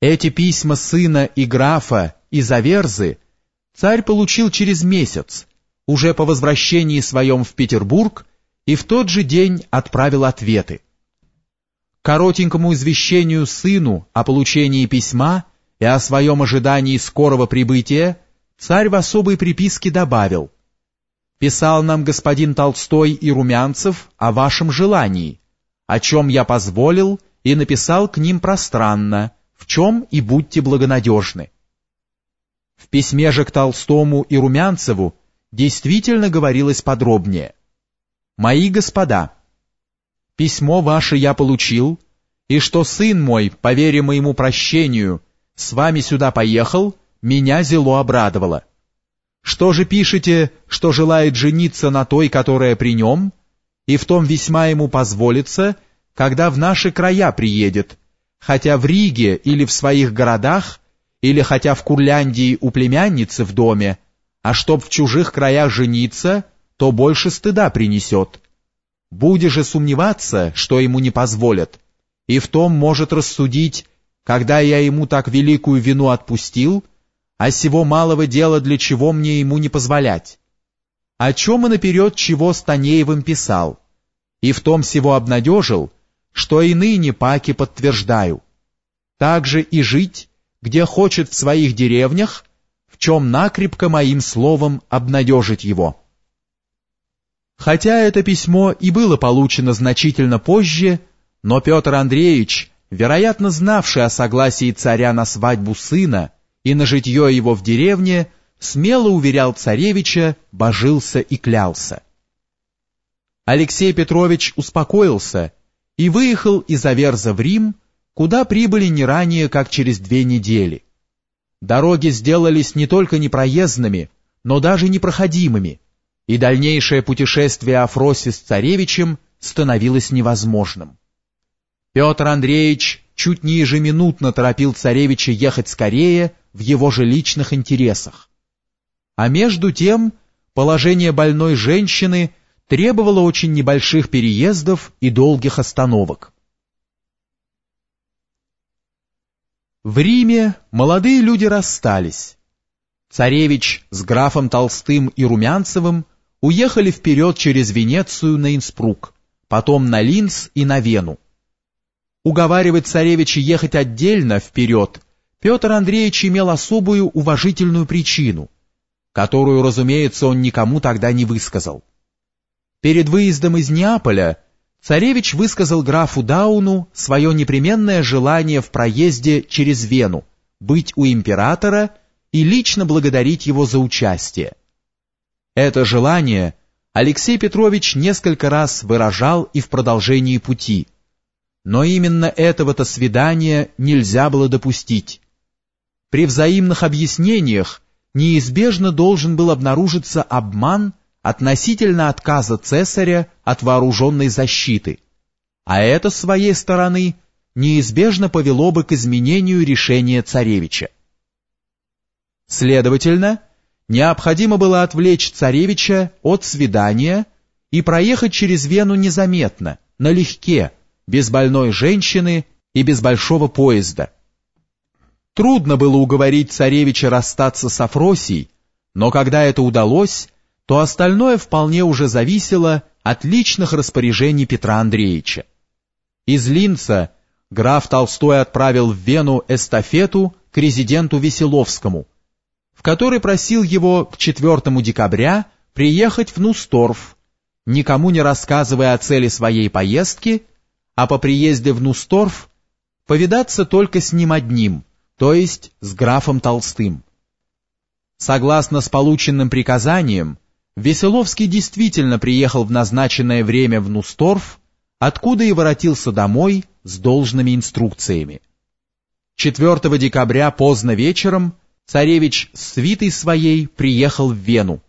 Эти письма сына и графа и Заверзы царь получил через месяц, уже по возвращении своем в Петербург, и в тот же день отправил ответы. Коротенькому извещению сыну о получении письма и о своем ожидании скорого прибытия царь в особой приписке добавил «Писал нам господин Толстой и Румянцев о вашем желании, о чем я позволил и написал к ним пространно, в чем и будьте благонадежны». В письме же к Толстому и Румянцеву действительно говорилось подробнее. «Мои господа, письмо ваше я получил, и что сын мой, по вере моему прощению, с вами сюда поехал, меня зело обрадовало. Что же пишете, что желает жениться на той, которая при нем, и в том весьма ему позволится, когда в наши края приедет, хотя в Риге или в своих городах, или хотя в Курляндии у племянницы в доме, а чтоб в чужих краях жениться, то больше стыда принесет. Будешь же сомневаться, что ему не позволят, и в том может рассудить, когда я ему так великую вину отпустил, а сего малого дела для чего мне ему не позволять? О чем и наперед чего Станеевым писал, и в том сего обнадежил, что и ныне паки подтверждаю. Также и жить, где хочет в своих деревнях, в чем накрепко моим словом обнадежить его. Хотя это письмо и было получено значительно позже, но Петр Андреевич, вероятно знавший о согласии царя на свадьбу сына и на житье его в деревне, смело уверял царевича, божился и клялся. Алексей Петрович успокоился и выехал из Аверза в Рим, куда прибыли не ранее, как через две недели. Дороги сделались не только непроездными, но даже непроходимыми, и дальнейшее путешествие Афроси с царевичем становилось невозможным. Петр Андреевич чуть не ежеминутно торопил царевича ехать скорее в его же личных интересах. А между тем положение больной женщины требовало очень небольших переездов и долгих остановок. В Риме молодые люди расстались. Царевич с графом Толстым и Румянцевым уехали вперед через Венецию на Инспрук, потом на Линц и на Вену. Уговаривать царевича ехать отдельно вперед Петр Андреевич имел особую уважительную причину, которую, разумеется, он никому тогда не высказал. Перед выездом из Неаполя царевич высказал графу Дауну свое непременное желание в проезде через Вену быть у императора и лично благодарить его за участие. Это желание Алексей Петрович несколько раз выражал и в продолжении пути, но именно этого-то свидания нельзя было допустить. При взаимных объяснениях неизбежно должен был обнаружиться обман относительно отказа цесаря от вооруженной защиты, а это, с своей стороны, неизбежно повело бы к изменению решения царевича. Следовательно, необходимо было отвлечь царевича от свидания и проехать через Вену незаметно, налегке, без больной женщины и без большого поезда. Трудно было уговорить царевича расстаться с Афросией, но когда это удалось, то остальное вполне уже зависело от личных распоряжений Петра Андреевича. Из Линца граф Толстой отправил в Вену эстафету к резиденту Веселовскому, в которой просил его к 4 декабря приехать в Нусторф, никому не рассказывая о цели своей поездки, а по приезде в Нусторф повидаться только с ним одним, то есть с графом Толстым. Согласно с полученным приказанием, Веселовский действительно приехал в назначенное время в Нусторф, откуда и воротился домой с должными инструкциями. 4 декабря поздно вечером царевич с свитой своей приехал в Вену.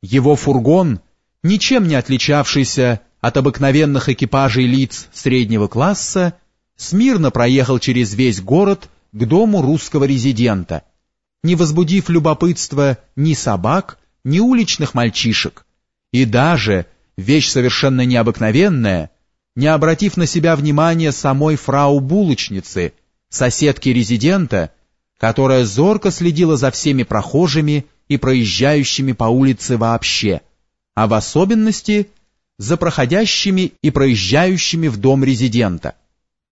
Его фургон, ничем не отличавшийся от обыкновенных экипажей лиц среднего класса, смирно проехал через весь город к дому русского резидента, не возбудив любопытства ни собак, ни уличных мальчишек, и даже, вещь совершенно необыкновенная, не обратив на себя внимания самой фрау-булочницы, соседки резидента, которая зорко следила за всеми прохожими и проезжающими по улице вообще, а в особенности за проходящими и проезжающими в дом резидента –